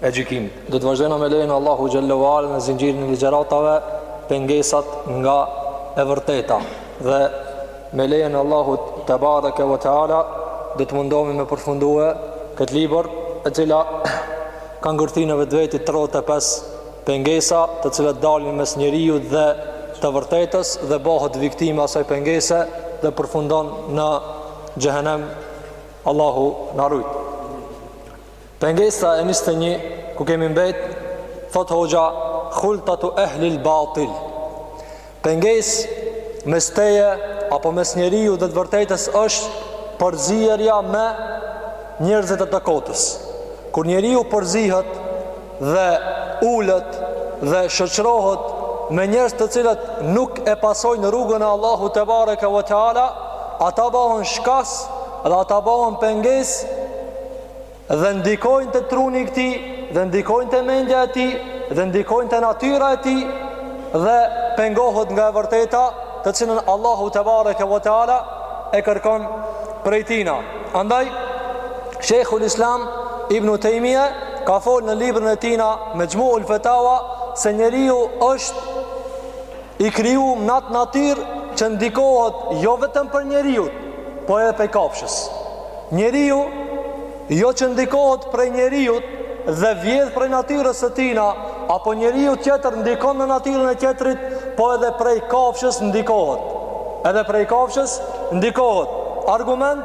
e gjykimit. Do të vazhdojmë me lejen e Allahu xhallahu ala në zinxhirin e ligjëratave pengesat nga e vërteta dhe me lejen e Allahut te bareke ve teala do të mundohemi me përfundue këtë libër e cila ka ngërthy në vetvete 35 pengesa të cilat dalin mes njeriut dhe të vërtetës dhe bëhet viktimë e asaj pengese dhe përfundon në xhehenem Allahu na rujt Pengesa e njëzet e një ku kemi mbet thotë hoxha khultatu ehlil batil pengesë mes teje apo mes njeriut dhe të vërtetës është përzierja me njerëzit e të kotës kur njeriu përzihet dhe ulet dhe shoqërohet me njerëz të cilët nuk e pasojnë rrugën e Allahut te bareke ve teala ata bëhen shkas dhe ata bëhen pengesë dhe ndikojnë te truni i këtij dhe ndikojnë te mendja e tij dhe ndikojnë te natyra e tij dhe pengohet nga e vërteta të cilën Allahu te bareke ve teala e kërkon prej tina andaj Sheikhul Islam Ibnu Tejmije ka fol në librin e tina Mexhmu'ul Fetaua se njeriu është i krijum në atë natyrë që ndikohet jo vetëm prej njeriut, po edhe për kafshës. Njeriu jo që ndikohet prej njeriut dhe vjedh prej natyrës së tina, apo njeriu tjetër ndikon në natyrën e tjetrit, po edhe prej kafshës ndikohet. Edhe prej kafshës ndikohet. Argument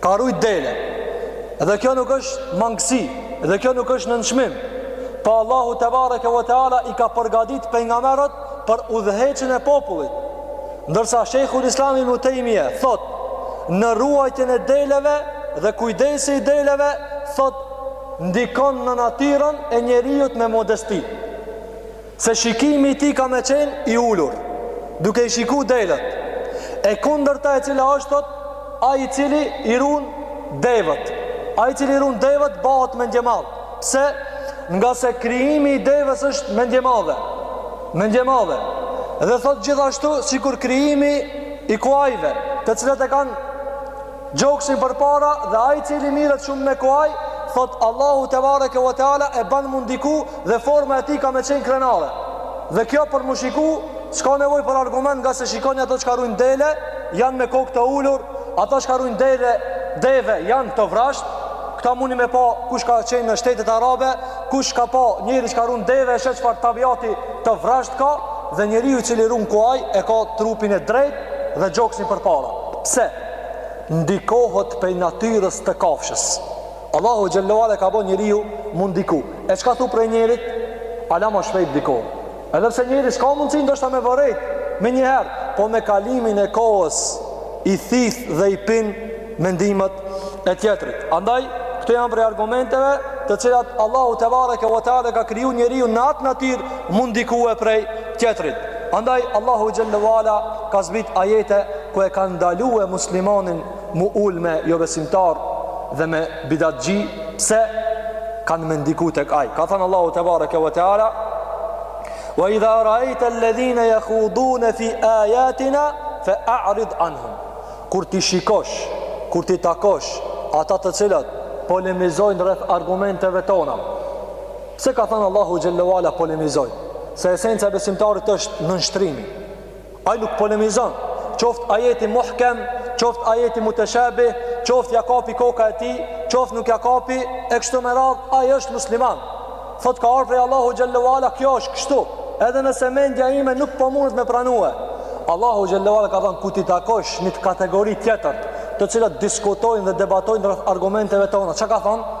Ka rujt dele. Dhe kjo nuk është mangësi, dhe kjo nuk është nënçmim. Po Allahu te bareke ve teala i ka përgatitur pejgamberët për udhëheqjen e popullit. Ndërsa Sheikhul Islam Ibnu Tejmije thotë në ruajtjen e deleve dhe kujdesi i deleve thotë ndikon në natyrën e njeriut me modesti. Se shikimi i tij ka me qenë i ulur, duke i shiku delet. E kundërta e cila është, thotë, ai i cili i run devet. Ai i cili i run devet bëhet mendjemadh. Pse? Ngase krijimi i devës është mendjemadhe. Mendjemadhe. Dhe thotë gjithashtu sikur krijimi i kuajve, të cilët e kanë Gjoksin përpara dhe ai i cili merret shumë me kuaj, thotë Allahu te bareke ve teala e ban mu ndiku dhe forma e tij ka me qenë krenare. Dhe kjo për mu shiku, s'ka nevojë për argument ngase shikoni ato çka rujnë dele, janë me kokë të ulur, ata çka rujnë dele, deve janë të vrashtë. Këta muni me pa kush ka qenë në shtetet arabe, kush ka pa njeri çka run deve e sheh çfarë tabiati të vrashtë ka dhe njeriu i cili run kuaj e ka trupin e drejtë dhe gjoksin përpara. Pse? ndikohet prej natyrës të kafshës. Allahu xhalla uala ka bë njeriun mu ndiku. E çka thu prej njerit? Hala ma shpejt ndikon. Edhe pse njeri s'ka mundësi ndoshta me vërejt menjëherë, po me kalimin e kohës i thith dhe i pin mendimet e tjetrit. Andaj këto janë prej argumenteve të cilat Allahu te bareke ve teala ka kriju njeriun në atë natyrë mu ndikue prej tjetrit andaj Allahu xhalla uala ka zbrit ajete ku e kanë ndalue muslimanin mu ul me jobesimtar dhe me bidatxhi pse kanë me ndiku tek ai ka thënë Allahu te bareke ve teala wa idha ra'aita alladhina yakhudun fi ayatina fa a'rid anhum kur t'i shikosh kur t'i takosh ata të cilët polemizojnë rreth argumenteve tona Pse ka thënë Allahu xhalla uala polemizojnë, se esenca e besimtarit është nënshtrimi. Ai nuk polemizon, qoftë ajeti muhkem, qoftë ajeti muteshabih, qoftë ja kapi koka e tij, qoftë nuk ja kapi, e kështu me radhë, ai është musliman. Thotë ka ardhur prej Allahu xhalla uala, kjo është kështu. Edhe nëse mendja ime nuk po mundet me pranue. Allahu xhalla uala ka thënë kur t'i takosh një kategori tjetër, të cilat diskutojnë dhe debatojnë rreth argumenteve tona. Çka ka thënë?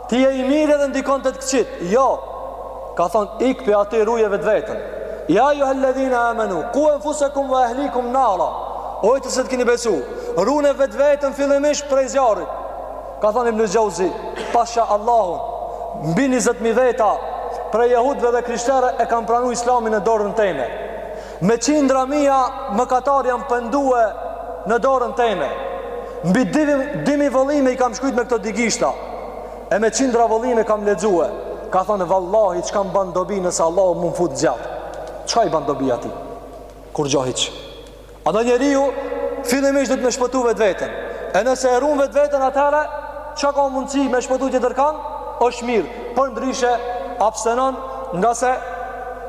Ti je i mirë dhe ndikon te të këqijtë. Jo, ka thonë, ik prej aty ruje vetveten. Ja ejjuhelledhine amenu, ku enfusekum ve ehlikum nara. O ju të cilët keni besu, rune vetveten fillimisht prej zjarrit. Ka thonë Ibn Xhauzi, pasha Allahun, mbi 20.000 veta prej jehudve dhe krishtere e kanë pranu islamin në dorën teme. Me qindra mija mëkatarë janë pendue në dorën teme. Mbi dy mijë vëllime i kam shkrujt me këto dy gishta. E me qindra vëllime kam lexue. Ka thonë, vallahi, çka m'ban dobi nëse Allahu më fut n'zjarr. Çka i ban dobi atij? Kurgjo hiç. Andaj njeriu, fillimisht duhet me shpëtu vetveten. E nëse e run vetveten atëherë, çka ka mundësi me shpëtu tjetërkan, është mirë. Përndryshe, abstenon ngase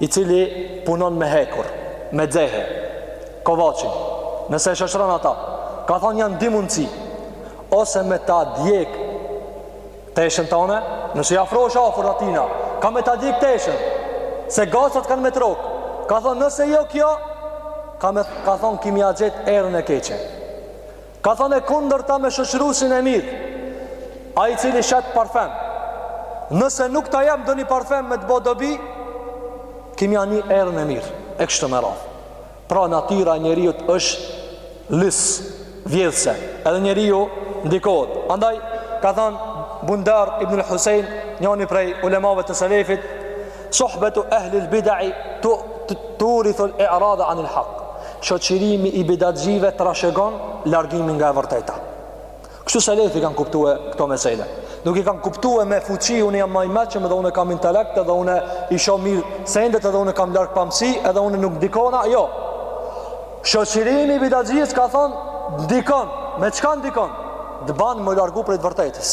i cili punon me hekur, me xehe, kovaçin, nëse e shoqëron ata, ka thonë janë dy mundësi, ose me ta djek teshën tane, nëse i afrohesh afër atina, ka me ta djek teshën, se gacat kanë me t'rrok, ka thonë nëse jo kjo, ka thonë ki me ia gjet erën e keqe. Ka thënë e kundërta me shoqëruesin e mirë, ai i cili shet parfem. Nëse nuk ta jep ndonjë parfem me të bë dobi, ki me ia ni erën e mirë, e kështu me radhë. Pra natyra e njeriut është lis, vjedhëse. Edhe njeriu ndikohet. Andaj ka thënë Bundar ibn al-Husayn, njëri prej ulemave të selefit, Sohbetu ehlil bidai turithul i'rada anil hak. Shoqërimi i bidatxhive trashëgon largimin nga e vërteta. Kështu selefi i kanë kuptuar këto mesele. Nuk i kanë kuptuar me fuqi unë jam më i meçëm dhe unë kam intelekt dhe unë i shoh mirë sendet dhe unë kam largpamësi edhe unë nuk ndikona, jo. Shoqërimi i bidatxhive ka thonë ndikon, me çka ndikon? Të ban me largu prej të vërtetës.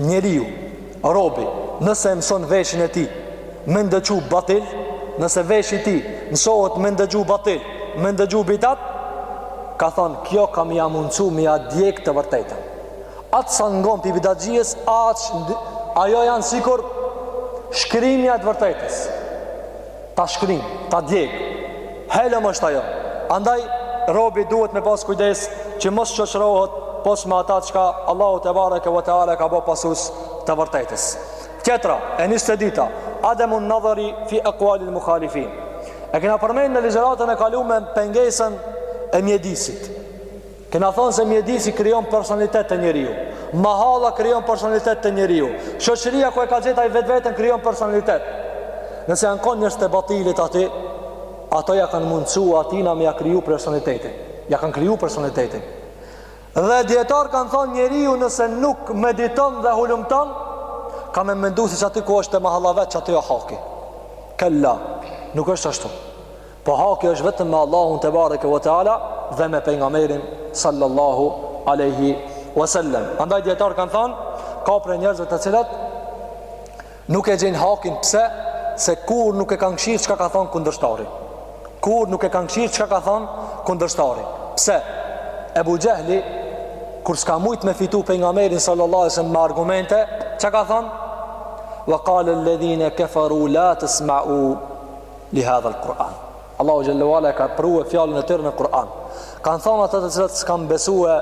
Njeriu, robi, nëse e mëson veshin e tij me ndëgju batil, nëse veshi i tij mësohet me ndëgju batil, me ndëgju bidat, ka thënë kjo ka me ia mundsu me ia djeg të vërtetën. Atë sa ngon pi bidatxhies, aq ajo janë sikur shkrimja e të vërtetës. ta shkrin, ta djeg. Helm është ajo. Andaj robi duhet me pas kujdes që mos shoqërohet pos me ata çka Allahu te bareke ve teala ka bë pasus të vërtetës. Tjetra, e njizet e dyta, Ademun nedhari fi ekualil mukhalifin. E kena përmenë në ligjëratën e kalume pengesën e mjedisit. Kena thënë se mjedisi krijon personalitet te njeriu. Mahalla krijon personalitet te njeriu. Shoqëria ku e ka gjet ai vetveten krijon personalitet. Nëse janë kon njerëz të batilit aty, ato ja kanë mundësua atina me ja kriju personalitetin. Ja kanë kriju personalitetin. Dhe dijetarët kanë thonë njeriu nëse nuk mediton dhe hulumton, ka me mendu se qaty ku është te mahalla vet qaty o haki. Kella, nuk është ashtu. Po haki është vetëm me Allahun te bareke ve teala dhe me pejgamberin sallallahu alaihi wasallam. Andaj dijetarët kan thon, ka prej njerëzve të cilët nuk e gjejnë hakin pse se kurrë nuk e kanë kqyr çka ka thon kundërshtari. Kurrë nuk e kanë kqyr çka ka thon kundërshtari. Pse? Ebu Jehli kur s'ka mujt me fitu pejgamberin sallallahu alaihi wasallam me argumente, çka ka thon? Wa qala alladhina kafaru la tasma'u li hadha al Kur'an. Allahu xhel-le ve ala e ka prue fjalën e tyre në Kur'an. Kan thënë ata të cilët s'kan besue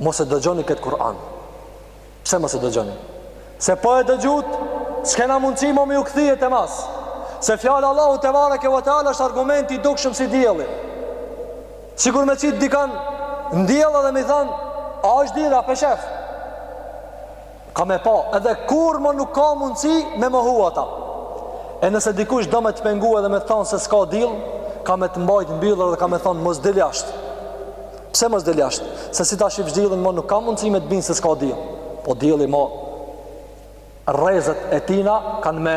mos e dëgjoni kët Kur'an. Pse mos e dëgjoni? Se po e dëgjut, s'kena mundësi më me ju kthy te mas. Se fjala e Allahut tebareke ve teala është argument i dukshëm si dielli. Sikur me qitë dikan në diell edhe me i thanë, a është diell, a pe shef. ka me pa edhe kurrë më nuk ka mundësi me mohu ata e nëse dikush do me të pengu edhe me t'thonë se s'ka diell ka me të mbajt mbyllur dhe ka me thonë mos dil jashtë pse mos dil jashtë se si ta shifsh diellin më nuk ka mundësi me të bind se s'ka diell po dielli me rrezet e tina kanë me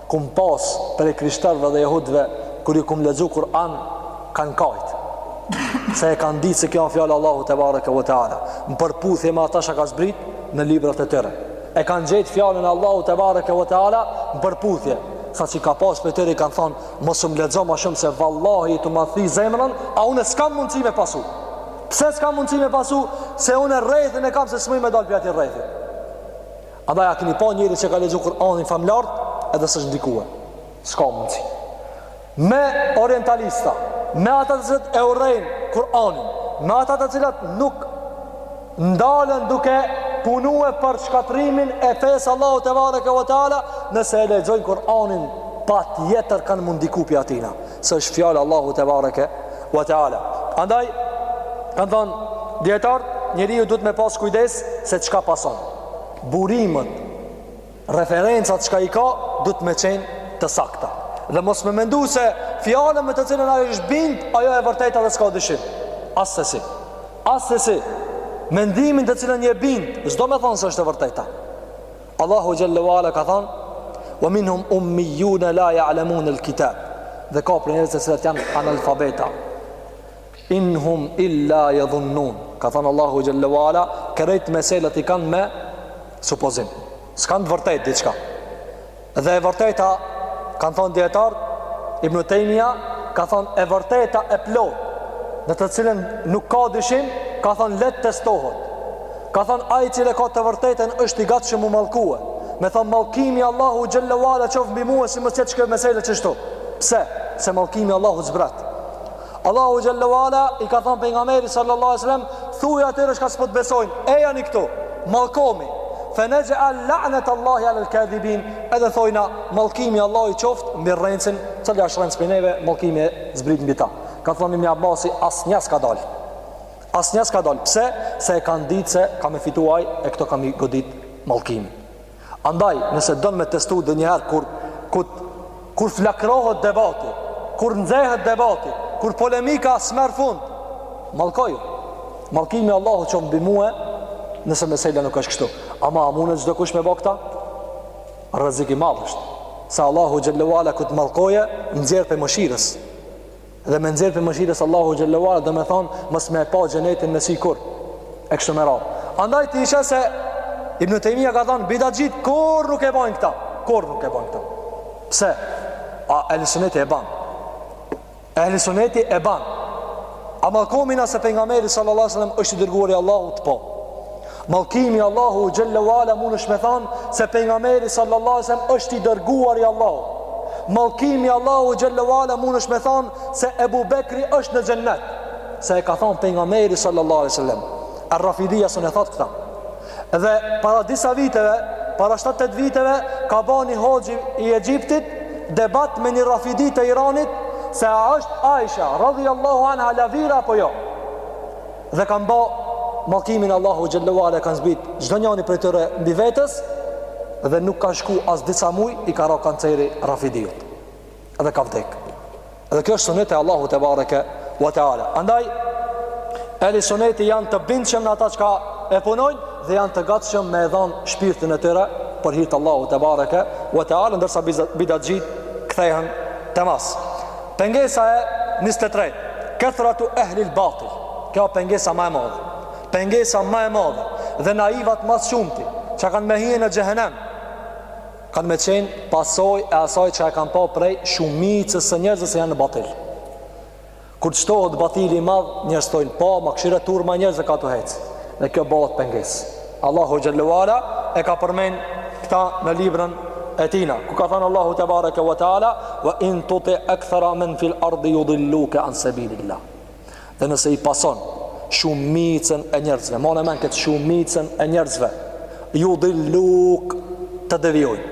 Kum pas prej krishterëve dhe jehudëve kur ju kum lexu Kur'an kanë kajt se e kanë ditë se kjo a fjalë Allahu tebareke ve teala në përputhje me ata çka ka zbrit në librat e tyre e kanë gjetë fjalën e Allahu tebareke ve teala në përputhje saqë ka pas prej tyre i kanë thonë mos më lexo ma shumë se vallahi tu ma thy zemrën a unë s'kam mundësi me pasu pse s'kam mundësi me pasu se unë rrethin e kam se s'muj me dalë prej ati rrethi Andaj a keni pa njeri që ka lexu Kur'anin famëlartë edhe s'është ndikue. S'ka mundësi. Me orientalista, me ata të cilët e urrejnë Kur'anin, me ata të cilët nuk ndalen duke punue për shkatërrimin e fesë Allahu tebareke ve teala, nëse e lexojnë Kur'anin, patjetër kanë m'u ndiku prej atina. Se është fjalë Allahu tebareke ve teala. Andaj, kanë thonë dijetarët, njeriu duhet me pas kujdes se çka pason. burimët, referencat çka i ka, duhet me qenë të sakta. Dhe mos me mendu se fjala me të cilën ai është bind, ajo e vërteta dhe s'ka dyshim. Assesi. Assesi. Mendimin të cilën je bind, s'do me thonë se është e vërteta. Allahu xhelle ve ala ka thonë, Wa minhum ummiyun la ya'lamun al-kitab. Dhe ka prej njerëz të cilët janë analfabeta. In hum illa yadhunnun. Ka thënë Allahu xhelle ve ala, krejt meselat i kanë me supozim. S'kanë të vërtetë diçka. Dhe e vërteta kanë thënë dijetarët Ibn Tejmija ka thënë e vërteta e plotë në të cilën nuk ka dyshim, ka thënë le të testohet. Ka thënë ai i cili e ka të vërtetën është i gatshëm m'u mallkue. Me thonë mallkimi Allahu xhelle ve ala qoftë mbi mua si mos jetë kjo mesele kështu. Pse? Se mallkimi Allahu zbrat. Allahu xhelle ve ala i ka thënë pejgamberit sallallahu alaihi wasallam, thuaj atyre që s'po të besojnë, ejani këtu. Mallkomi. Fa naj'al la'nat Allahi 'ala al-kadhibin. Edhe thojna mallkimi Allahut qoftë mbi rrencin, cili është rrenc prej neve, mallkimi e zbrit mbi ta. Ka thënë Ibn Abbasi, asnjë s'ka dal. Asnjë s'ka dal. Pse? Se e kanë ditë se ka me fitu ai e këto ka m'i godit mallkimi. Andaj, nëse don me testu donjëherë kur, kur, kur flakrohet debati, kur nxehet debati, kur polemika s'merr fund, mallkoju. Mallkimi Allahut qoftë mbi mue, nëse mesela nuk është kështu. Ama a munet çdokush me bo këta? Rrezik i madhë është. Se Allahu xhelle ve ala kur t' mallkojë, nxjerr prej mëshirës. dhe me nxjerr prej mëshirës Allahu xhelle ve ala domethon mos me pa xhenetin me sy kurrë e kështu me radhë andaj ti e sheh se Ibn Tejmija ka thon bidatxhit kurrë nuk e ban këta kurrë nuk e ban këta pse a ehli suneti e ban ehli suneti e ban a mallkomi na se pejgamberi sallallahu alaihi wasallam është i dërguari i Allahut po Mallkimi i Allahut xhelle ve ala mun është me than se pejgamberi sallallahu alaihi wasallam është i dërguar i Allahut. Mallkimi i Allahut xhelle ve ala mun është me than se Ebu Bekri është në xhennet. Se e ka than pejgamberi sallallahu alaihi wasallam. E rafidia s'un e thot këta. Dhe para disa viteve, para 7-8 viteve ka ba një hoxhë i Egjiptit debat me një Rafidi të Iranit se a është Aisha radhiyallahu anha lavira apo jo. dhe kanë ba mallkimin e Allahut xhelle ve ala e kanë zbrit çdo njëri prej tyre mbi vetes dhe nuk ka shku as disa muj i ka ra kanceri rafidiut dhe ka vdek dhe kjo është sunet e Allahu te bareke wa taala andaj ehli suneti janë të bindshëm në ata çka e punojnë dhe janë të gatshëm me e dhan shpirtin e tyre për hir të Allahu te bareke wa taala ndërsa bidatxhit kthehen te mas Pengesa e njëzet e tretë, Kethratu ehlil batil. Kjo pengesa ma e madhe. Pengesa ma e madhe dhe naivat ma së shumti, çka kanë me hi në xhehenem, kanë me qenë pasojë e asaj që e kanë pa prej shumicës së njerëzve se janë në batil. Kur të shtohet batili i madh, njerëzit thojnë, "Pa, ma kshyre turma e njerëzve kah tu hec." Dhe kjo bëhet pengesë. Allahu xhelle ve ala e ka përmend këta në librin e tina ku ka thënë Allahu te bareke ve teala wa in tuti akthara man fil ardi yudilluka an sabilillah, dhe nëse i pason shumicën e njerëzve mane n'men këtë shumicën e njerëzve yudilluk të devijojnë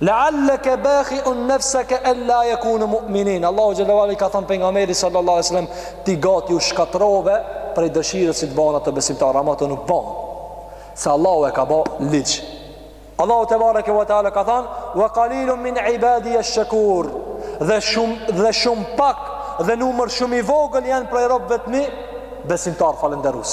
La'allaka bakhi'un nafsaka alla yakunu mu'minin. Allahu xhelle ve ala i ka thënë pejgamberit sallallahu alaihi wasallam ti gati u shkatrove prej dëshirës që të bahen ata besimtarë, ama ata nuk bahen. Se Allahu e ka ba ligj. Allahu te bareke ve teala ka thënë wa qalilun min ibadi ash-shakur. Dhe shumë pak dhe numër shumë i vogël janë prej robëve të mi besimtar falënderues.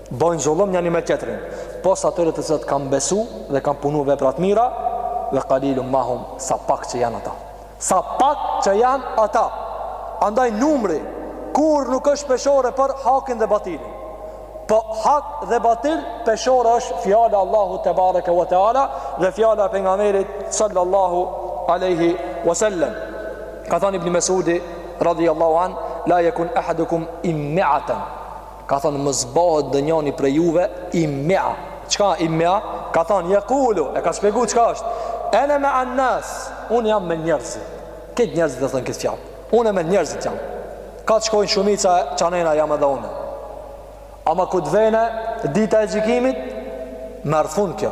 Bojnë zullum njani me tjetrin, pos atyre të cilët kanë besu dhe kanë punu vepra të mira, ve kalilun ma hum sa pak që janë ata. Sa pak që janë ata. Andaj numri kurrë nuk është peshore për hakin dhe batilin. Po hak dhe batil peshore është fjala e Allahut tebareke ve teala dhe fjala e pejgamberit sallallahu aleyhi ve sellem. Ka than Ibni Mesudi, radijallahu anh, la jekun ahadukum immeaten. ka thënë mos bahet denjani prej juve immea çka immea ka thënë jekulu e ka shpjegu çka është ene mean nas unë jam me njerëzit këtë njerëzit e thon këtë fjalë unë me njerëzit jam kah të shkojnë shumica qanena jam edhe unë ama kur të vjen dita e gjykimit me ardh kjo fun kjo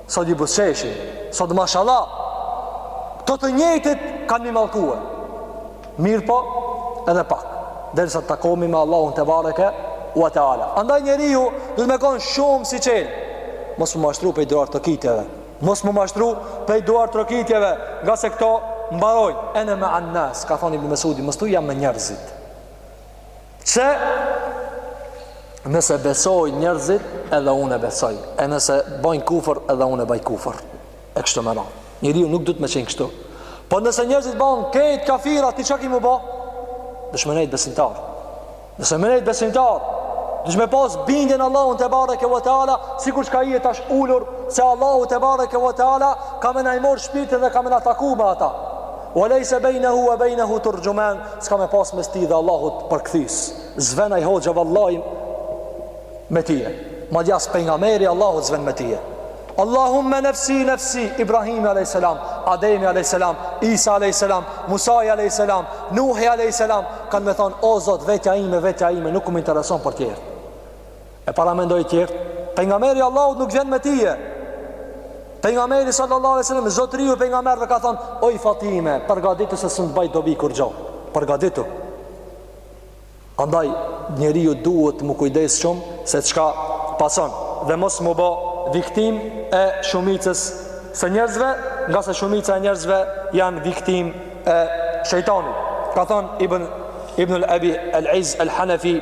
Sot i buzqeshi, sot mashallah, këto të njëjtit kanë m'i mallkue. Mirëpo, edhe pak, derisa të takomi me Allahun tebareke ue teala. Andaj njeriu duhet me konë shumë syçelë, mos m'u mashtru prej duartrokitjeve, mos m'u mashtru prej duartrokitjeve, ngase këto mbarojnë, ene mea ennas, ka thonë Ibn Mesudi, mos thuj jam me njerëzit. Se nëse besojnë njerëzit edhe unë e besoj, e nëse bojnë kufër edhe unë e baj kufër. E kështu me radhë. Njeriu nuk duhet me qenë kështu. Po nëse njerëzit bojnë krejt kafira, ti çka ki m'u bo? Dush me nejtë besimtar. Nëse me nejtë besimtar, dush me pas bindjen n'Allahun tebareke ue teala, sikur çka je tash ulur, se Allahu tebareke ue teala, ka me na e marr shpirtin dhe ka me na taku me ata. Wa lejse bejnehu wa bejnehu turgjumen Ska me pas mes tij dhe Allahut përkthyes S'vjen ai hoxha vallahi me tije Madje as pejgamberi i Allahut s'vjen me tije Allahumme nefsi nefsi Ibrahimi a.s. Ademi a.s. Isa a.s. Musai a.s. Nuhi a.s. Kanë me thonë o zot vetja ime vetja ime nuk më intereson për tjerë E paramendoi tjerët, pejgamberi i Allahut nuk vjen me tije. Pejgamberi sallallahu alaihi wasallam zotëriu i pejgamberëve ka thënë, "Oj Fatime, përgatitu se s'un bëj dobi kurgjo." Përgatitu. Andaj njeriu duhet m'u kujdes shumë se çka pason dhe mos m'u bë viktim e shumicës së njerëzve, ngase shumica e njerëzve janë viktim e shejtanit. Ka thënë Ibn Ibn al-Abi al-Iz al-Hanafi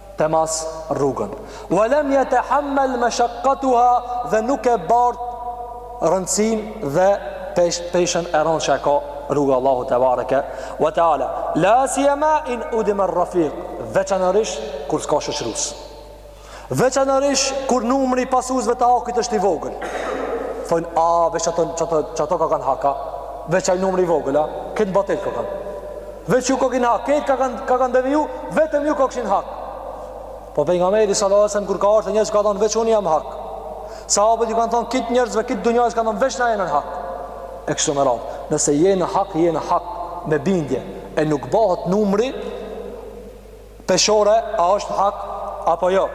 temas rrugën. Wa lam yatahammal mashaqqatuha dhe nuk e bart rëndësinë dhe pesh, peshën e rëndë që e ka rruga e Allahut tebareke wa ta'ala la sijema in udime er-rafiq veçanërish kur s'ka shoqërues veçanërish kur numri i pasuesve të hakit është i vogël thonë a veç ato, ato, ato kokan hak a veç ai numri i vogël a këta batel kokan Veç ju kokin hak, këta kokan kokan deviju, vetëm ju kokshin hak. Po pejgamberi sallallahu alejhi ue selem, kur ka ardh te njerëzit, ka thonë veç unë jam hak. Sahabët ju kanë thonë, krejt njerëzve, krejt dunjasë, ka thonë veç na jena në hak. E kështu me radhë, nëse je në hak, je në hak, me bindje, e nuk bëhet numri, Peshore a është hak apo jo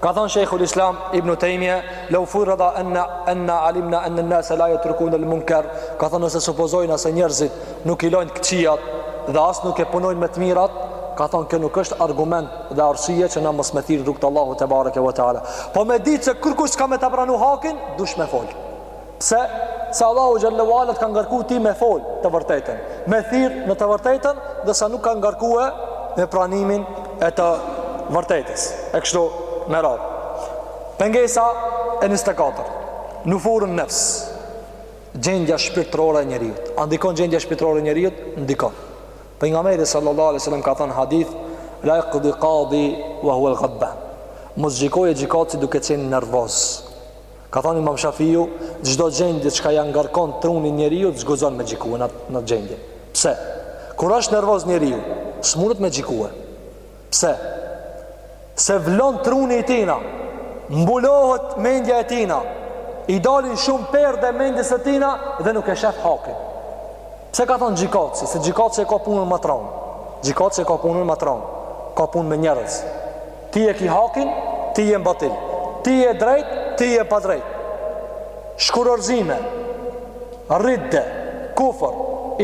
Ka thonë Shejhul Islam Ibn Tejmje Lau furida enna, enna alimna enna ennase la jetrukun el-munker Ka thonë nëse supozojna se njerëzit nuk i lojnë të këqijat Dhe as nuk e punojnë me të mirat Ka thonë kjo nuk është argument dhe arsye që na mos me thirr n'rrugë të Allahut tebareke ue teala Po me ditë se kërkush s'ka me ta pranu hakin, dush me folë Pse? Se Allahu xhallahu ala të ka ngarkuar ti me fol të vërtetën, me thirr në të vërtetën, dhe se nuk ka ngarkuar me pranimin e të vërtetës. E kështu me radhë. Pengesa e 24. Nufurun nefs. Gjendja shpirtërore e njeriut. A ndikon gjendja shpirtërore e njeriu? Ndikon. Pejgamberi sallallahu alaihi wasallam ka thënë hadith la yaqdi qadi wa huwa ghadban. Mos gjykojë gjykatësi duke qenë nervoz. Ka thënë Imam Shafiu, çdo gjendje çka ja ngarkon trunin njeriut s'guxon me xhikue në atë gjendje. Pse? Kur është nervoz njeriu, s'mundet me xhikue. Pse? Se vlon truni i tina, mbulohet mendja e tina, i dalin shumë perde mendjes së tina dhe nuk e shef hakin. Pse ka thonë gjykatësi? Se gjykatësi e ka punën ma t'ronë. Gjykatësi e ka punën ma t'ronë. Ka punë me njerëz. Ti e ki hakin, ti je n'batil. Ti je drejt, ti je pa drejt. Shkurorzime, ridde, kufër,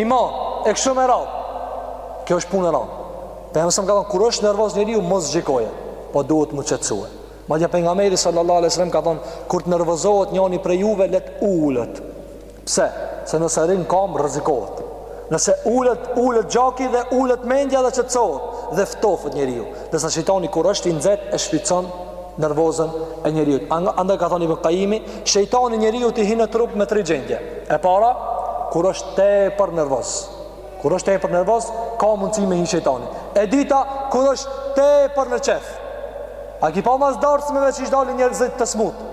iman, e kështu me radhë. Kjo është punë e randë. Pejgamberi alejhi selam ka thonë, kur është nervoz njeriu, mos gjykojë, po duhet m'u qetsue. Madje Pejgamberi sallallahu alejhi ve selem ka thonë, kur të nervozohet njani prej juve, le t'ulet. Pse? Se nëse rrin n'kam rrezikohet. Nëse ulet, ulet gjaki dhe ulet mendja dhe qetësohet dhe ftohet njeriu. Dhe se shejtani kur është i nxehtë e shfrytëzon nervozën e njeriut. Andaj ka thënë Ibn Qayimi, shejtani njeriut i hin n'trup në tri gjendje. E para, kur është tepër nervoz. Kur është tepër nervoz, ka mundësi me hinë shejtani. E dyta, kur është tepër në qef. A ki pa mas darsmeve qysh dalin njerëzit e smutë.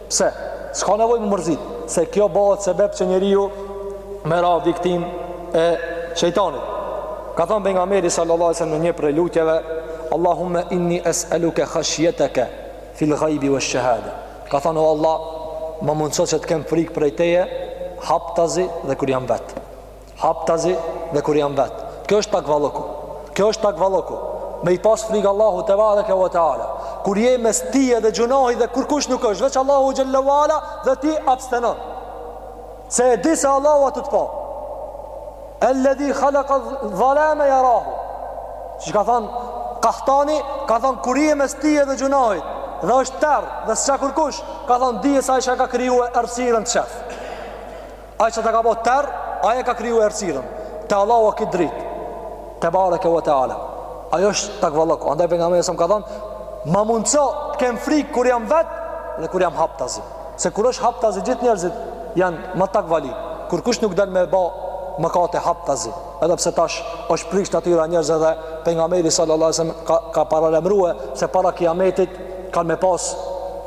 Pse? S'ka nevojë m'u mërzit, se kjo bëhet sebeb që njeriu me ra viktim e shejtanit. Ka thënë pejgamberi sallallahu alajhi wasallam në një prej lutjeve, Allahumma inni es'aluka khashyataka fil ghaibi wash-shahada. Ka thënë o Allah, ma mundëso që të kem frikë prej teje, haptazi dhe kur jam vet. Haptazi dhe kur jam vet. Kjo është takvalluku. Kjo është takvalluku. Me i pas frikë Allahut tebareke ve teala. Kur je mes teje dhe gjynahit dhe kurkush nuk është veç Allahu xhallahu ala dhe ti abstenon. Se e di se Allahu të ka pa. Alladhi khalaqa dhalama yarahu. Si ka thon Kahtani ka thon kur je mes teje dhe gjynahit dhe është terr dhe s'ka kurkush ka thon dije se ai që e ka krijuar errësirën të shef. Ai që të ka bo terr, ai e ka kriju errësirën. Te Allahu a krejt dritë. Tebareke ve teala. Ajo është takvallëku. Andaj Pejgamberi alejhi selam ka thonë, ma mundëso të kem frikë kur jam vetë dhe kur jam haptazi. Se kur është haptazi gjithë njerëzit janë ma takvali. Kurkush nuk del me ba mëkate haptazi. Edhe pse tash është prish natyra njerëzve dhe pejgamberi sallallahu alajhi wasallam ka ka paralajmëruar se para kiametit kanë me pas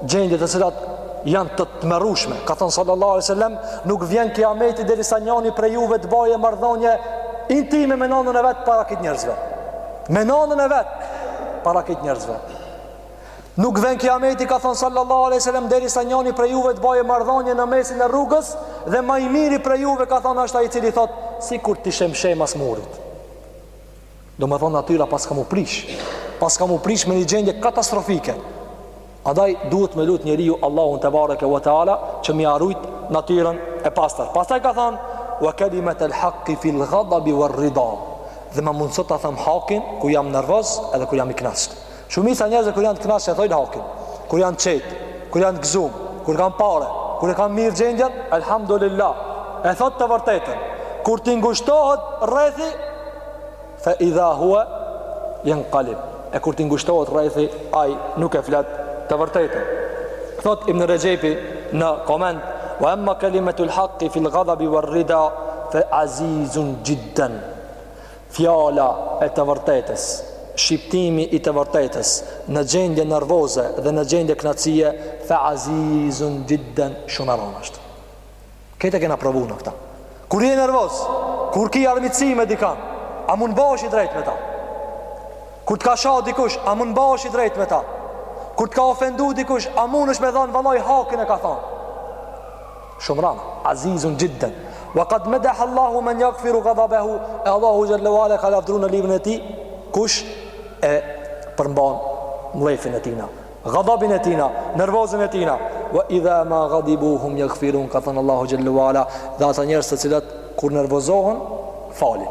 gjendje të cilat janë të tmerrushme. Ka thënë sallallahu alajhi wasallam, nuk vjen kiameti derisa njëri prej juve të bajë marrëdhënie intime me nënën e vet para këtyne njerëzve. Me nënën e vet para këtij njerëzve. Nuk vjen kiameti ka thënë sallallahu alaihi wasallam derisa njëri prej juve të bëjë marrëdhënie në mesin e rrugës dhe më i miri prej juve ka thënë është ai i cili thot sikur t'i mshefshin mas murit. Do me thonë natyra paska m'u prish. Paska m'u prish në një gjendje katastrofike. Andaj duhet me lut njeriu Allahun tebareke ve teala që me ia rujt natyrën e pastër. Pastaj ka thënë wa kalimat al haqq fi al ghadab wa ar rida. Dhe më mundso ta them hakin kur jam nervoz edhe kur jam i kënaqur. Shumica e njerëzve kur janë të kënaqë e thojnë hakin. Kur janë të qetë, kur janë të gëzuar, kur kanë pare, kur e kanë mirë gjendjen, elhamdulillah. E thotë të vërtetën. Kur t'i ngushtohet rrethi, fa idha huwa yanqalib. E kur t'i ngushtohet rrethi, ai nuk e flet të vërtetën. Thot Ibn Rexhepi në koment, "Wa amma kalimatu al-haqqi fi al-ghadab wa ar-rida fa azizun jiddan." Fjala e të vërtetës, shqiptimi i të vërtetës, në gjendje nervoze dhe në gjendje kënaqësie, fa azizun jiddan, shumë e rëndë është. Këtë e kena provu na këta. Kur je nervoz, kur ki armiqësi me dikan, a mund bahesh i drejt me ta? Kur të ka sha dikush, a mund bahesh i drejt me ta? Kur të ka ofendu dikush, a mundesh me thanë vallahi hakin e ka thanë? Shumë rand. Azizun jiddan. Wa qad madaha Allahu man yaghfiru ghadabahu. E Allahu xhelle ue ala ka lavdëruar në librin e tij kush e përmban mllefin e tina, ghadabin e tina, nervozën e tina. Wa idha ma ghadibu hum yaghfirun ka thënë Allahu xhelle ue ala dhe ata njerëz të cilët kur nervozohen falin.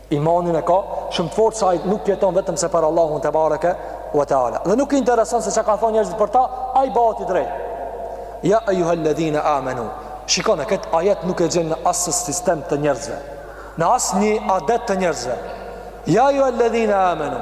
Imanin e ka shumë të fortë se ai nuk jeton vetëm se për Allahun tebareke ue teala. Dhe nuk i intereson se çka kanë thënë njerëzit për ta, ai bëhet i drejtë. Ja ayyuhalladhina amanu. Shikoni këtë ajet nuk e gjen në asnjë sistem të njerëzve. Në asnjë adet të njerëzve. Ja ayyuhalladhina amanu.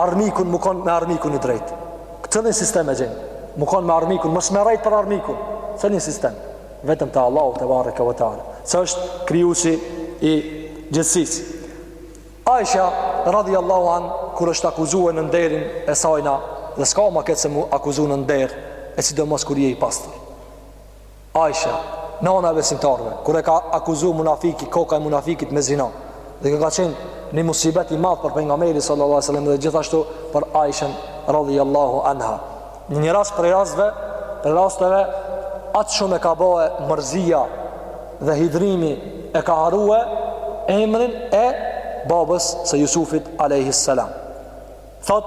Armikun me konë me armikun i drejt Te cilin sistem e gjen Me konë me armikun, mos me rrejt për armikun Cilin sistem Vetëm te Allahu tebareke ve teala Se është krijusi i gjithësis Aisha, radiallahu anha Kur është akuzue në nderin e sajna Dhe s'ka ma keq se m'u akuzu në nder E sidomos kur je i pastër Aisha, nana e besimtarëve, kur e ka akuzu munafiki, koka e munafikit me zina. Dhe kjo ka qenë një musibet i madh për pejgamberin sallallahu alajhi wasallam dhe gjithashtu për Aishën radhiyallahu anha. Në një rast prej rasteve, prej rasteve aq shumë e ka bëhe mërzia dhe hidhërimi e ka harrue emrin e babës së Jusufit alaihi salam. Thot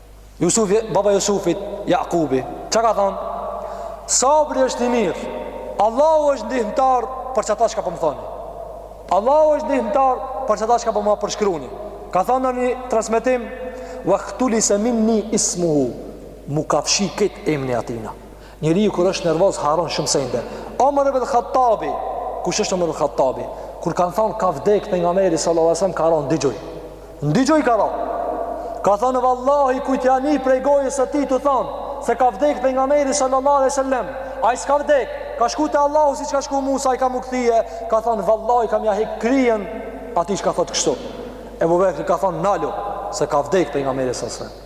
Jusufi, baba Jusufit, Jakubi, çka ka thonë? Sabri është i mirë, Allahu është ndihmëtar për qata çka po më thoni. Allahu është ndihmëtar për qata çka po më përshkruni. Ka thonë në një transmetim, wa khtulise minni ismuhu, mu ka fshi këtë emni i tina. Njeriu kur është nervoz harron shumë sende. Omar ibn Khattabi, kush është Omar ibn Khattabi? Kur kanë thonë ka vdek pejgamberi sallallahu alajhi wasallam ka ra në dy gjuj. Në dy gjuj ka ra. Ka thonë vallahi kujt ja ni prej gojës së tij tu thonë se ka vdek pejgamberi sallallahu alajhi wasallam. Ai s'ka vdek, ka shku te Allahu siç ka shku Musa, ai ka m'u kthye, ka thonë vallahi kam ja hek kryen atij çka thotë kështu. Ebu Bekri ka thonë nalu se ka vdek pejgamberi sallallahu alajhi wasallam.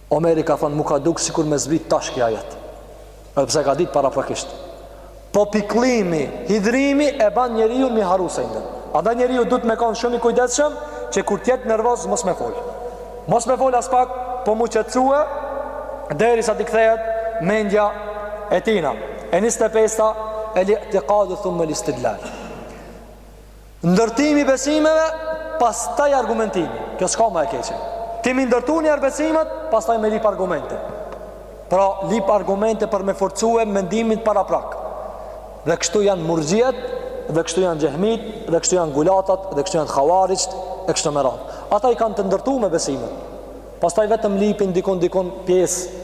Omeri ka thanë mu ka duk sikur me zbrit tash ky ajet edhe pse e ka dit paraprakisht po pikëllimi, hidhërimi e ban njeriun me i harru sendet, andaj njeriu duhet me kanë shumë i kujdesshëm që kur të jetë nervoz mos me fol mos me fol aspak, po m'u qetësue derisa t'i kthehet mendja e tina e njëzet e pesta, el itikadu thumme el istidlal Ndërtimi i besimeve, pastaj argumentimi. Kjo s'ka ma e keqe. Ti me i ndërtu njëherë besimet, pastaj me lip argumente. Pra, lip argumente për me forcue mendimin paraprak. Dhe kështu janë murxhiet, dhe kështu janë xhehmit, dhe kështu janë gulatat, dhe kështu janë havarixht, e kështu me radhë. Ata i kanë të ndërtume besimet. Pastaj vetëm lipin dikun dikun pjesë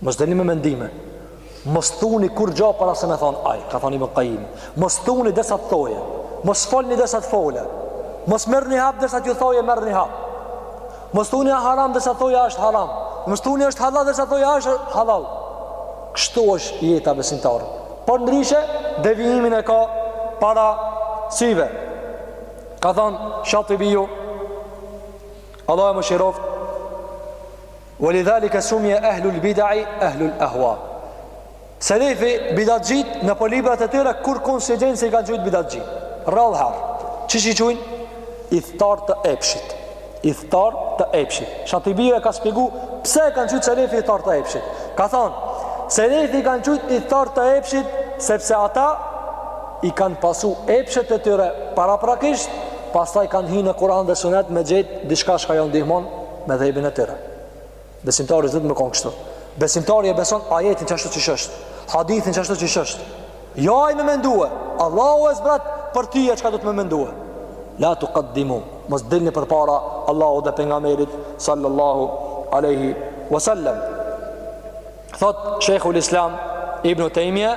Mos dilni me mendime. Mos thuni kurgjo para se me thonë ai, ka thonë Ibn Kajimi. Mos thuni derisa të thojë ai. Mos folni derisa të folë ai. Mos merrni një hap derisa t'ju thojë merre një hap. Mos thuni a haram derisa të thojë ai është haram. Mos thuni është halal derisa të thojë ai është halal. Kështu është jeta e besimtarit. Po ndryshe, devijimin e ka para syve. Ka thonë, Shatibiu, Allahu e mëshiroftë, Walidhalika summiya ahlul bidai ahlul ahwa. Selefi bidatxhit nëpër librat e tyre kurkun s'e gjen se i kanë qujt bidatxhi. Rrallëherë. Qysh i qujn? Ithtarë të epshit. Ithtarë të epshit. Shatibiu e ka shpjegu pse i kanë qujt selefi ithtarë të epshit. Ka thon, selefi i kanë qujt ithtarë të epshit sepse ata i kanë pasu epshet e tyre paraprakisht, pastaj kanë hi në Kur'an dhe Sunet me gjet diçka çka jau ndihmon medhebin e tyre. Besimtari s'duhet me kon kështu. Besimtari e beson ajetin çashtu siç është, hadithin çashtu siç është. Jo ai me mendue, Allahu e zbret për ty e çka duhet me mendue. La tuqaddimu, mos dilni përpara Allahut dhe pejgamberit sallallahu alaihi wasallam. Thot Sheikhul Islam Ibn Taymija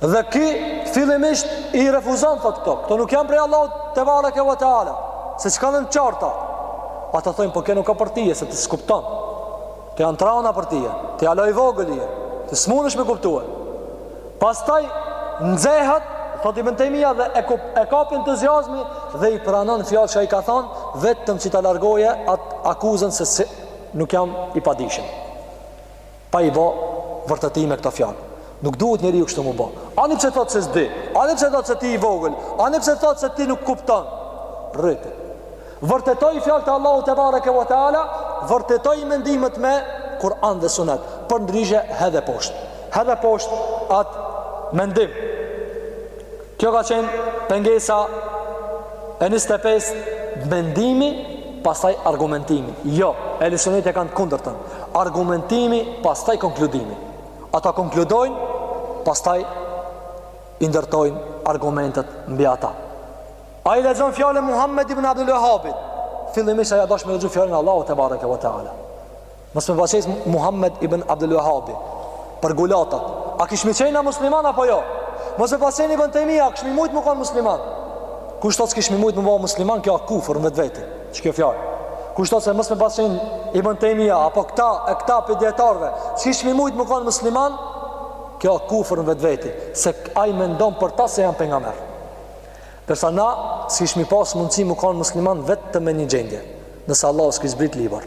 Dhe ky fillimisht i refuzon thot këto. Këto nuk janë prej Allahut te bareke ve teala, se s'janë t'qarta. Ata thonë po kjo nuk a për ty, se ti s'kupton. Këto janë t'rana për ty. Ti hala i vogël je. Ti s'munesh me kuptue. Pastaj nxehet thot Ibn Taymija dhe e, kup, e kap entuziazmi dhe i pranon fjalë që ai ka thonë vetëm që ta largojë atë akuzën se, se nuk jam i padishëm. pa i bë vërtetime këto fjalë. Nuk duhet njeriu kështu me bë. Ani pse thotë se s'di, ani pse thotë se ti i vogël, ani pse thotë se ti nuk kupton. Rri ti. Vërtetoj fjalët e Allahut te bareke ve teala, vërtetoj mendimet me Kur'an dhe Sunet. Përndryshe hedhe poshtë. Hedhe poshtë at mendim. Kjo ka qenë pengesa e 25 mendimi pastaj argumentimi. Jo, Ehli Suneti e kanë të kundërtën. Argumentimi pastaj konkludimi. Ata konkludojnë pastaj i ndërtojnë argumentet mbi ata. Ai lexon fjalën e Muhammed ibn Abdul Wahabit. Fillimisht ai a dash me lexu fjalën e Allahut te bareke ve teala. Mos me pas qenë Muhammed ibn Abdul Wahabi për gulatat. A kishmi qenë musliman apo jo? Mos me pas qenë ibn Taymija, a kishmi mujt me kon musliman. Kush thotë s'kishmi mujt me u bo musliman, kjo është kufër në vetvete çikjo fjalë. Kush thotë se mos me pas qenë ibn Taymija apo këta e këta prej dijetarëve, s'kishmi mujt me kon musliman, Kjo është kufër në vetvete, se ai mendon për ta se janë pejgamber. Ndërsa na s'kishmi pas mundësi me kon musliman vetëm në një gjendje, nëse Allahu s'kish zbrit libër.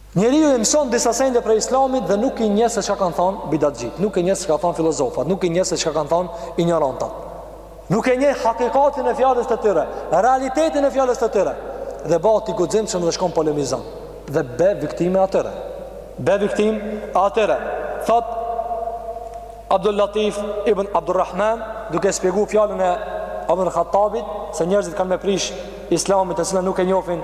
Njeriu i mëson disa sende prej Islamit dhe nuk i njeh se çka kanë thënë bidatxhit, nuk e njeh se çka kanë thënë filozofat, nuk i njeh se çka kanë thënë injorantat. Nuk e njeh hakikatin e fjalës të tyre, realitetin e fjalës të tyre. Dhe bëhet i guximshëm dhe shkon polemizon dhe be viktimë e atyre. Be viktimë e atyre. Thot Abdul Latif ibn Abdurrahman duke shpjeguar fjalën e Omar Khattabit se njerëzit kanë me prish Islamin të cilët nuk e njohin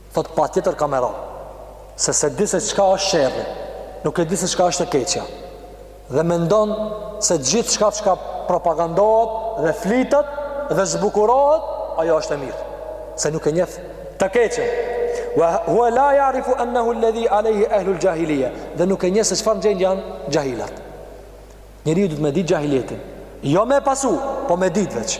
Thotë patjetër ka me ra. Se s'e di se çka është sherri. Nuk e di se çka është e keqja. Dhe mendon se gjithë çka çka propagandohet dhe flitet dhe zbukurohet, ajo është e mirë. Se nuk e njef të keqen. Wa huwa la ya'rifu annahu alladhi alayhi ahlu al-jahiliya. Dhe nuk e njeh se çfarë gjendje janë xhahilat. Njeriu duhet me ditë xhahilijetin. Jo me e pasu, po me ditë veç.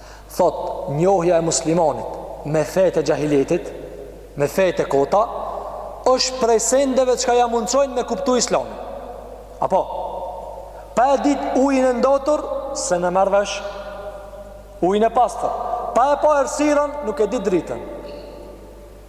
Thotë, Njohja e muslimanit me fetë e xhahilijetit, me fetë e kota, është prej sendeve çka ia mundësojnë me kuptu islamin. Apo, pa e ditë ujin e ndotur, se në merr vesh ujin e pastër. Pa e pa errësirën, nuk e ditë dritën.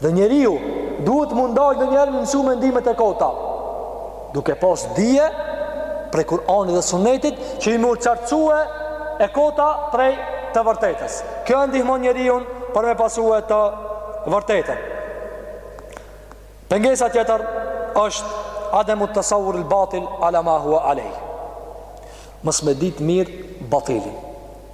Dhe njeriu duhet m'u ndal ndonjëherë me mësu mendimet e kota. Duke pas dije prej Kur'anit dhe Sunnetit që m'iu qartësue e kota prej të vërtetës. Kjo e ndihmon njeriun për me pasue të vërtetën. Pengesa tjetër është ademu tesavuril batil ala ma hua alej. Mos me ditë mirë batilin.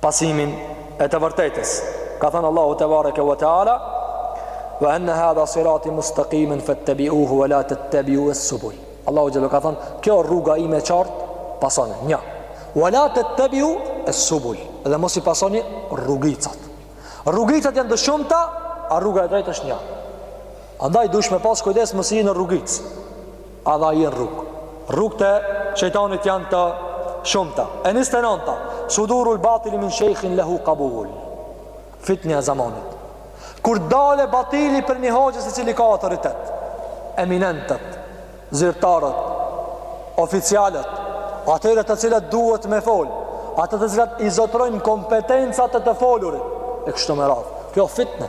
pasimin e të vërtetës ka thënë Allahu te bareke ve teala wa anna hadha sirati mustaqiman fattabi'uhu wa la tattabi'u as-subul Allahu xhelalu ka thënë kjo rruga ime e qartë pasonia wa la tattabi'u as-subul dhe mos i pasoni rrugicat rrugicat janë të shumta a rruga e drejtë është një andaj dush me pas kujdes mos je në rrugicë A dhe a je në rrugë? Rrugët e shejtanit janë të shumta. E njëzet e nënta, sudurul batili min shejkhin lehu kabul. Fitnja e zamanit. Kur dale batili prej një hoxhës i cili ka autoritet, eminentët, zyrtarët, oficialet, atyre të cilët duhet me fol, ata të cilët i zotërojnë kompetencat e të folurit, e kështu me radhë. Kjo fitne,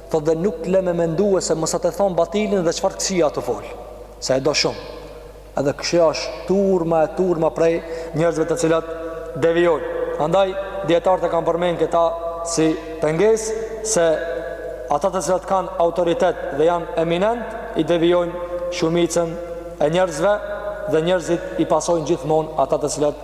Thotë dhe nuk le me mendue se mos a tu thonë batilin dhe çfarë kësi a tu folë, se e do shumë. Edhe kështu është turma e turma prej njerëzve të cilat devijojnë. Andaj, djetarët e kanë përmend këta si pengesë se ata të cilat kanë autoritet dhe janë eminent, i devijojnë shumicën e njerëzve dhe njerëzit i pasojnë gjithmonë ata të cilat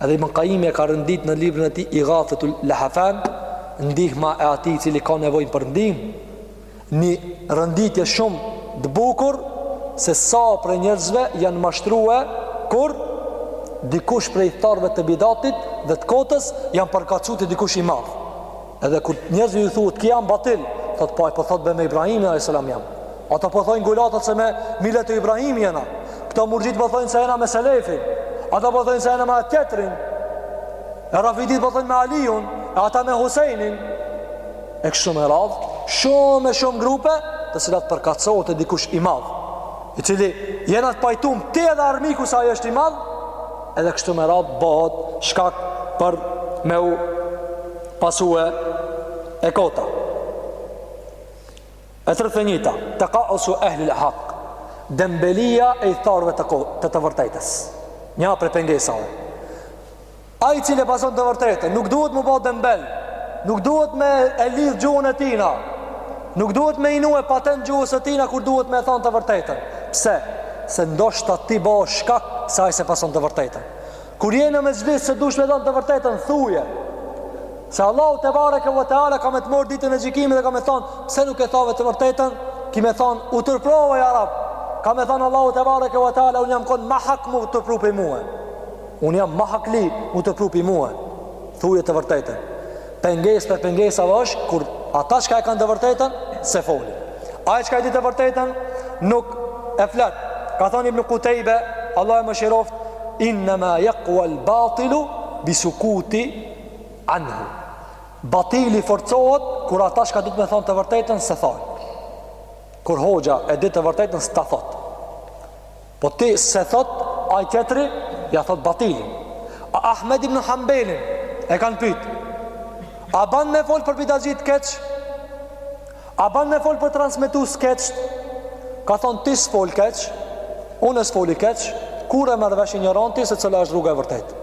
Edhe Ibn Kajimi e ka rendit në librin e tij Igathetul lehfan, ndihma e atij i cili ka nevojnë për ndihmë, një renditje shumë të bukur se sa prej njerëzve janë mashtrue kur dikush prej ithtarëve të bidatit dhe të kotës janë përkatsu te dikush i madh. Edhe kur njerëzve ju thuhet ti je n'batil, thot po ai po thot be me Ibrahimin alayhis salam jam. Ata po thonë gulatat se me miletu Ibrahim jena. Këta murxhit po thonë se jena me selefin. Ata po thonë se jena me tjetrin. E Rafidit po thonë me Aliun, e ata me Husejnin. E kështu me radhë, shumë e shumë grupe, të cilat përkatsohen te dikush i madh. I cili jena të pajtum ti edhe armiku se ai është i madh, edhe kështu me radhë bëhet shkak për me u Pasue e kota E tridhjetenjëta Tekausu ehlil hak Dembelia e ithtarëve të, të të vërtetës Nja prej pengesave Ai i cili e pason të vërtetën Nuk duhet me u ba dembel Nuk duhet me e lidh gjuhën e tina Nuk duhet me i vnu patent gjuhës së tina Kur duhet me e thonë të vërtetën Pse? Se ndoshta ti bëhesh shkak Se ai s'e pason të vërtetën Kur je në mexhlis se dush me thënë të vërtetën, thuje. Se Allahu tebareke ve teala ka me të marr ditën e gjykimit dhe ka me thon, pse nuk e thave të vërtetën? Ki me thon, u turprova ja Rab. Ka me thon Allahu tebareke ve teala, un jam kon ma hak m'u turpru pi mua. Un jam ma hakli m'u turpru pi mua. Thuje të vërtetën. Pengesë prej pengesave është kur ata që e kanë të vërtetën s'e folin. Ai që e di të vërtetën nuk e flet. Ka thënë Ibn Kutejbe, Allahu e mëshiroftë, inna ma yaqwa al-batilu bi sukuti anhu. Batili forcohet kur ata çka duhet me thonë të vërtetën s'e thonë. Kur hoxha e di të vërtetën s'ta thotë. Po ti s'e thot ai tjetri, ia thot batilin. A Ahmed ibn Hanbelin e kanë pyet. A ban me fol për bidatxhitë keq? A ban me fol për transmetues keq? Ka thon ti s'fol keq, unë s'foli keq, kur e merr vesh injoranti se cila është rruga e vërtetë.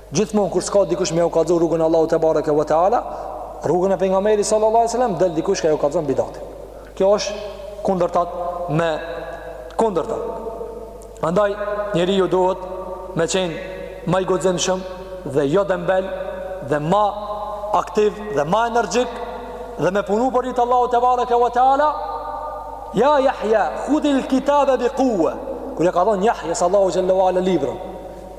Gjithmonë kur s'ka dikush me u kallxu rrugën e Allahut tebareke ve teala, rrugën e pejgamberit sallallahu alaihi wasallam, del dikush që u kallxon bidatin. Kjo është kundërtat me kundërta. Andaj njeriu duhet me qenë ma i guximshëm dhe jo dembel dhe ma aktiv dhe ma energjik dhe me punu për din t'Allahut tebareke ve teala. Ja Yahya, khudh al-kitaba bi quwwa. Kur ia ka dhënë Jahjas Allahu xhel-le ve ala librin,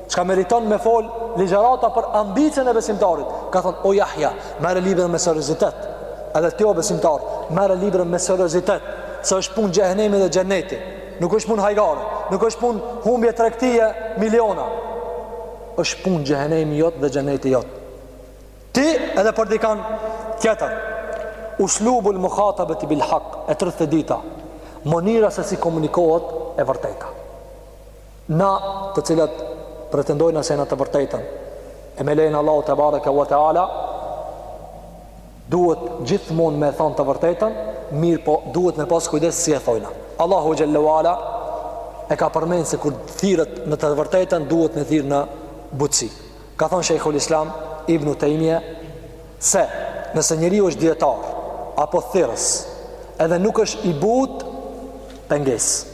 Çka meriton me fol ligjërata për ambicien e besimtarit. Ka thënë o Jahja, merre librin me seriozitet. Edhe ti o besimtar, merre librin me seriozitet, se është punë xhehenemi dhe xheneti. Nuk është punë hajgare, nuk është punë humbje tregtie miliona. Është punë xhehenemi jot dhe xheneti jot. Ti edhe për dikan tjetër. Uslubul mukhatabati bil hak e tridhjetedyta. Mënyra se si komunikohet e vërteta. Na të cilët pretendojna se jena n'të vërtetën e me lejen e Allahut tebareke ve teala duhet gjithmonë me thonë të vërtetën mirëpo duhet me pas kujdes si e thojna Allahu xhel-le ve ala e ka përmend se kur thirret në të vërtetën duhet me thirr në butësi ka thonë Shejhul Islam Ibnu Tejmje se nëse njeriu është dijetar apo thirrës edhe nuk është i butë pengesë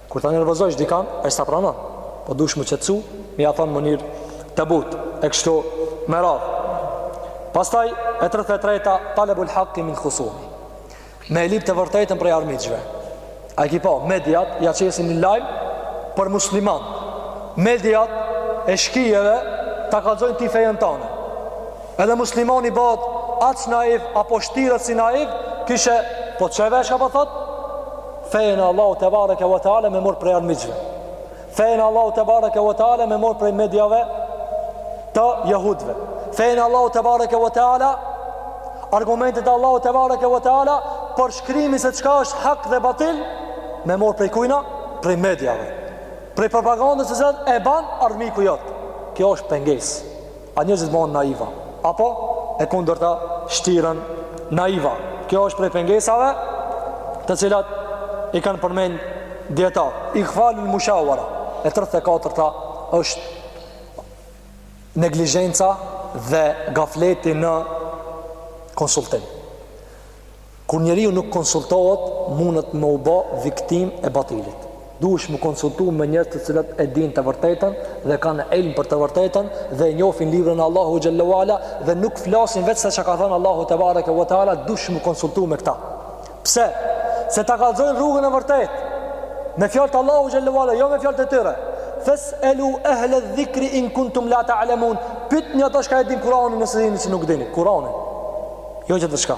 Kur ta nervozojsh dikan, ai s'ta pranon. Po dush m'u qetësu, me ia thonë n'mënyrë të butë, e kështu me radhë. Pastaj, e tridhetë e treta, talebul haki min khusumi. Me e lip të vërtetën prej armiqve. A ki po, mediat, ia qesin një lajm për musliman. Mediat e shkijeve, ta kallzojnë ty fenë tane. Edhe muslimani bëhet aq naiv, apo shtiret si naiv, kishe, po qet vesh çka po thotë? Fejen e Allahu te bareke ve teala me mor prej armiqve. Fejen e Allahu te bareke ve teala me mor prej mediave të jehudve. Fejen e Allahu te bareke ve teala argumentet e Allahu te bareke ve teala për shkrimin se çka është hak dhe batil me mor prej kujna, prej mediave. Prej propagandës që e ban armiku jot. Kjo është pengesë. A njerëzit bëhen naiva? Apo e kundërta shtiren naiva? Kjo është prej pengesave të cilat i kanë përmend dijetarët. Igfalul mushawara. E tridhetë e katërta është neglizhenca dhe gafleti në konsultim. Kur njeriu nuk konsultohet, mundet me u bë viktimë e batilit. Duhesh m'u konsultu me njerëz të cilët e dinë të vërtetën dhe kanë ilm për të vërtetën dhe e njohin librin e Allahu xhallahu ala dhe nuk flasin veç se çka ka thënë Allahu te bareke ve teala, duhesh m'u konsultu me këta. Pse? Se ta kallzojnë rrugën e vërtetë. Me fjalët e Allahu xhallahu ala, jo me fjalët e tyre. Fes elu ehle dhikri in kuntum la ta'lamun. Pyetni ata që e dinë Kur'anin nëse s'dini, se nuk dini Kur'anin. Jo gjithçka.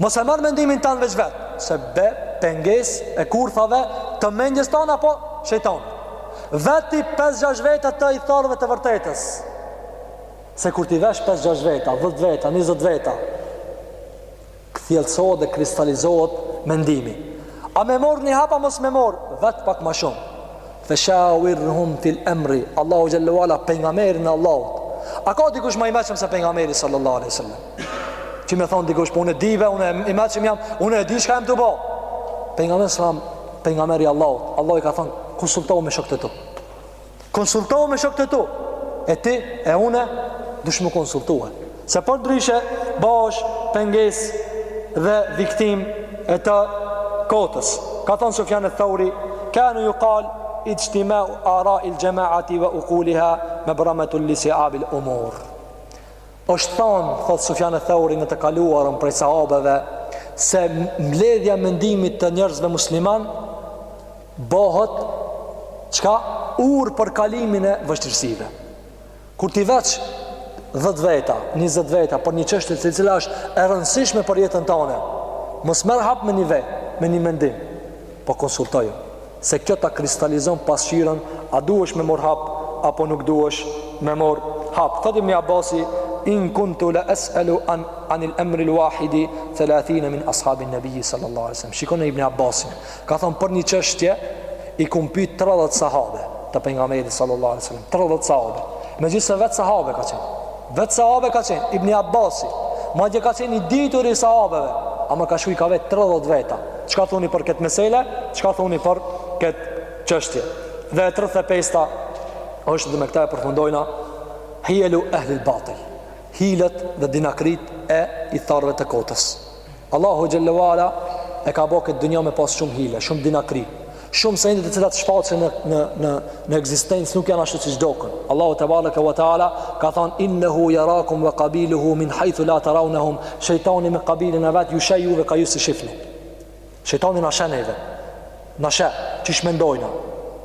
Mos e marr mendimin tan veç vet, se bie pengesë e kurthave të mendjes tan apo shejtan. Veti 5-6 veta të ithtarëve të vërtetës. Se kur t'i vesh 5-6 veta, 10 veta, 20 veta, kthjellësohet dhe kristalizohet mendimi. A me marrë një hapa, mos me marrë, vet pak ma shumë. Fe shawirhum fil emri, Allahu xhallahu ala pejgamberin e Allahut. A ka dikush ma i mençëm se pejgamberi sallallahu alaihi wasallam? Ki me thon dikush, po unë di vet, unë i mençëm jam, unë e di çka jam tu bo. Pejgamberi sallam, pejgamberi i Allahut, Allahu i ka thon konsultohu me shokët e tu. Konsultohu me shokët e tu. E ti e unë dush m'u konsultu. Se përndryshe bëhesh pengesë dhe viktimë e të kotës. Ka thënë Sufjan al-Thauri, "Kanu yuqal ijtima'u ara'i al-jama'ati wa uquliha mabramatun li si'abi al-umur." Është thënë, thotë Sufjan al-Thauri në të kaluarën prej sahabeve, se mbledhja e mendimit të njerëzve musliman bëhet çka, urë për kalimin e vështirësive. Kur ti vet dhjetë veta, njëzet veta për një çështje e cila është e rëndësishme për jetën tënde, mos merr hap me një vet, me një mendim. Po konsultoju, se kjo ta kristalizon pasqyrën a duhesh me mor hap apo nuk duhesh me mor hap. Thotë Ibni Abasi in kuntu la es'alu anil amri al-wahidi thalathina min ashabin nabi sallallahu alaihi wasallam. Shikone Ibni Abasin, Ka thonë për një çështje i kum pyet tridhjetë sahabe të pejgamberit sallallahu alaihi wasallam, tridhjetë sahabe. Megjithëse vetë sahabe ka qenë. Vetë sahabe ka qenë Ibni Abbasi, madje ka qenë i ditur i sahabeve, ama ka shku i ka vet tridhjetë veta. Çka thuni për këtë mesele? Çka thuni për këtë çështje? Dhe e tridhjetë e pesta është dhe me këta e përfundojna Hielu ehlil batil. Hilet dhe dinakëritë e ithtarëve të kotës. Allahu xhelle ve ala e ka bo këtë dynja me pas shumë hile, shumë dinakri. Shumë sende të cilat shfaqen në në në në ekzistencë nuk janë ashtu siç doken. Allahu tebareke ve teala ka thonë innehu yarakum huwa wa qabiluhu min haythu la tarawnahum. Shejtani me qabilën e vet ju sheh juve ka ju s'i shifni. Shejtani na sheh neve. Na sheh qysh mendojna,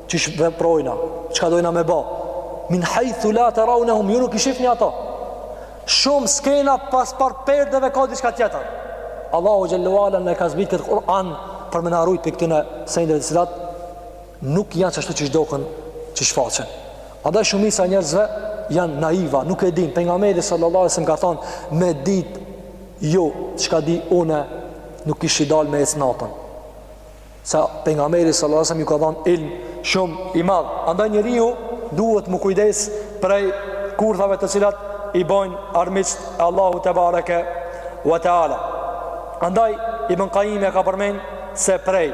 qysh veprojna, çka dojna me bo. Min haythu la tarawnahum ju nuk i shifni ato. Shumë skena pas, pas perdeve ka diçka tjetër. Allahu xhelle ve ala na e ka zbrit Kur'an për me na rujt pi këtyne sendeve të cilat nuk janë qashtu qysh doken, që shfaqen. Andaj shumica e njerëzve janë naiva, nuk e dinë. Pejgamberi sallallahu alajhi wasallam ka thonë me ditë ju çka di unë nuk kishi dal me ec natën. Se pejgamberit sallallahu alajhi wasallam ju ka dhonë ilm shumë i madh. Andaj njeriu duhet m'u kujdes prej kurthave të cilat i bojnë armiqt e Allahut tebareke wa taala. Andaj Ibn Qayyim e ka përmend se prej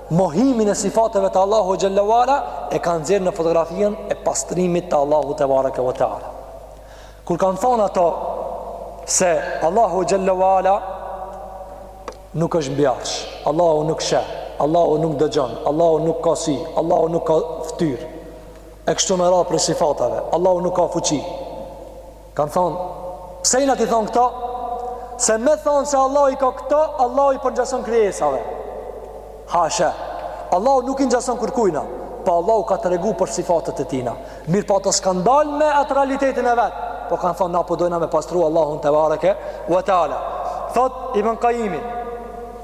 Mohimin e sifateve të Allahut xhelle ve ala e kanë nxjerrë në fotografinë e pastrimit të Allahut tebareke ve teala. Kur kanë thonë ato se Allahu xhelle ve ala nuk është mbi Arsh, Allahu nuk sheh, Allahu nuk dëgjon, Allahu nuk ka sy, Allahu nuk ka ftyrë, e kështu me radhë prej sifateve, Allahu nuk ka fuqi. Kanë thonë, pse jena t'i thonë këto? Se me thonë se Allahu i ka këto, Allahu i përngjason krijesave. Hasha, Allahu nuk i ngjason kërkujna, po Allahu ka tregu për sifatet e tijna. Mirëpo ato s'kan dal me atë realitetin e vet, po kanë thonë, na po dojna me pastru Allahun tebareke ve teala. Thotë Ibn Kajimi,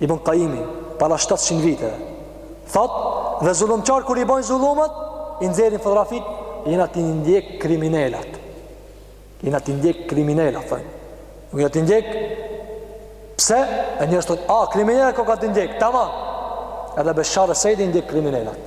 Ibn Qayimi, para shtatëqind viteve, thotë, dhe zullumqarët kur i bojnë zullumet, i nxjerrin fotografitë, jena t'i ndjek kriminelat. Jena t'i ndjek kriminelat, thonë. Nuk jena t'i ndjek, pse? E njështë të, a, kriminelat kokan t'i ndjek, tamam. Edhe Beshar Esedi i ndjek kriminelat.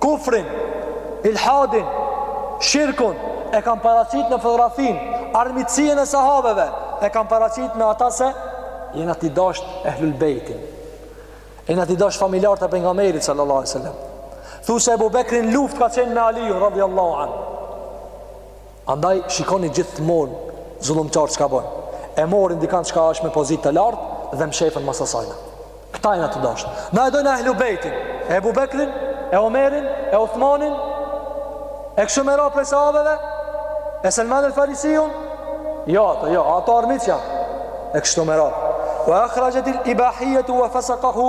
Kufrin, ilhadin, shirkun e kanë paraqit në fotografinë, armiqësinë e sahabeve e kanë paraqit me ata se jena tu i dasht Ehlul Bejtin. Jena tu i dasht familjarët e pejgamberit sallallahu alaihi wasallam. Thu se Ebu Bekri n'luft ka qenë me Aliun radhiyallahu anhu. Andaj shikoni gjithmonë zullumqarë çka bën. E morin dikant çka është me pozitë të lartë dhe mshefën mas asajna. Këta janë të dashtë. Na e dojnë Ehlu Bejtin, e Ebu Bekrin, e Omerin, e Uthmanin, e kështu me ra prej sahabeve, e Selman el Farisiun, jo ato, jo, ato armicja, e kështu me ra. Wa akhrajatil ibahijetu wa fasakahu,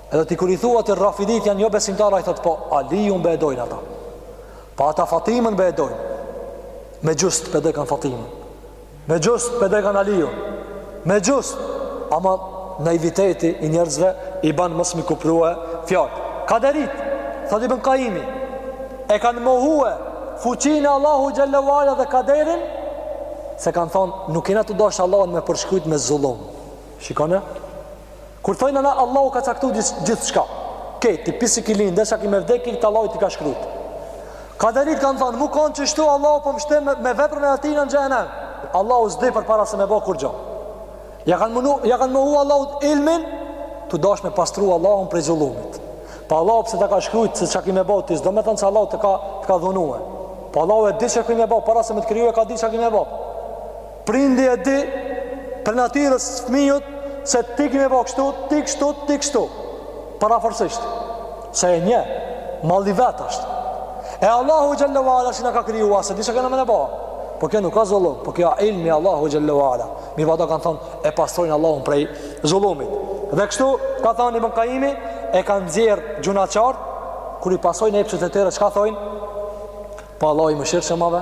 Edhe ti kur i thua ti rrafidit janë jo besimtar ai thot po Aliun pe dojnë ata. Po ata Fatimën pe dojnë. Me gjust pe dokan Fatimën. Me gjust pe dokan Aliun. Me gjust ama naiviteti i njerëzve i ban mos mi kuptue fjalët. Kaderit, thot Ibn Kajimi, e kanë mohue fuqinë e Allahut xhelle ve ala dhe kaderin, se kanë thonë, nuk kena dashtë Allahun me përshkujt me zullum. Shikoni? Kur thojna na Allahu ka caktu gjithçka Krejt ti pi si ki lind deri sa ki me vdek krejt Allahu ti ka shkrujt Kaderit kanë thonë mu kanë qështu Allahu po m'shtin me, me veprën e atina në xhehenem Allahu s'di përpara se me bo kurgjo Ja kanë mënu, ja kanë mohu Allahut ilmin Tu dash me pastru Allahun prej zullumit Po Allahu pse ta ka shkrujt se çka ki me bo ti s'do me thonë se Allahu të ka, të ka dhunue Po Allahu e di çka ki me bo para se me të kriju e ka dit çka ki me bo Prindi e di prej natyrës fëmijës se ti ki me bo kështu, ti kështu, ti kështu. Përafërsisht. Se e njeh, mall i vet asht. E Allahu xhelle ve ala si na ka kriju a s'e di çka kena me ba. Po kjo nuk asht zullum, po kjo ilmi Allahut xhelle ve ala. Mirëpo ata kanë thonë, e pastrojnë Allahun prej zullumit. Dhe kështu, ka thonë Ibn Kajimi, e kanë nxjerr gjynahqarët, kur i pasojnë epshet e tyre, çka thonë? Pa po Allahu i mëshirshëm, ave,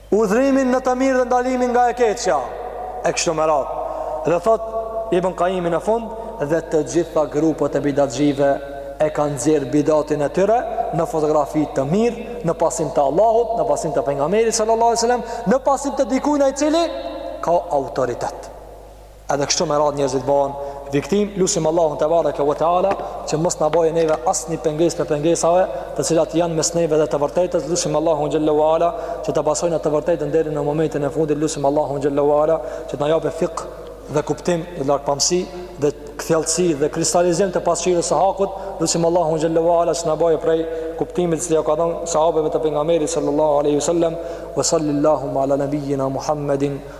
Urdhërimin në të mirë dhe ndalimin nga e keqja e kështu me radhë. Dhe thot Ibn Qayimi në fund dhe të gjitha grupet e bidatxhive e kanë nxjerr bidatin e tyre në fotografi të mirë, në pasim të Allahut, në pasim të pejgamberit sallallahu alajhi wasallam, në pasim të dikujna i cili ka autoritet. Edhe kështu me radhë njerëzit bëhen viktim, lusim Allahun te bareke ve teala që mos na bëjë neve asnjë pengesë prej pengesave, të cilat janë mes neve dhe të vërtetës, lusim Allahun xhelle ve ala që ta pasojmë të vërtetën deri në momentin e fundit, lusim Allahun xhelle ve ala që të na japë fikh dhe kuptim dhe largpamësi dhe kthjelltësi dhe kristalizim të pasqyrës së hakut, lusim Allahun xhelle ve ala që na bëjë prej kuptimit që ja ka dhënë sahabeve të pejgamberit sallallahu alaihi wasallam, wa sallallahu ala nabiyyina Muhammedin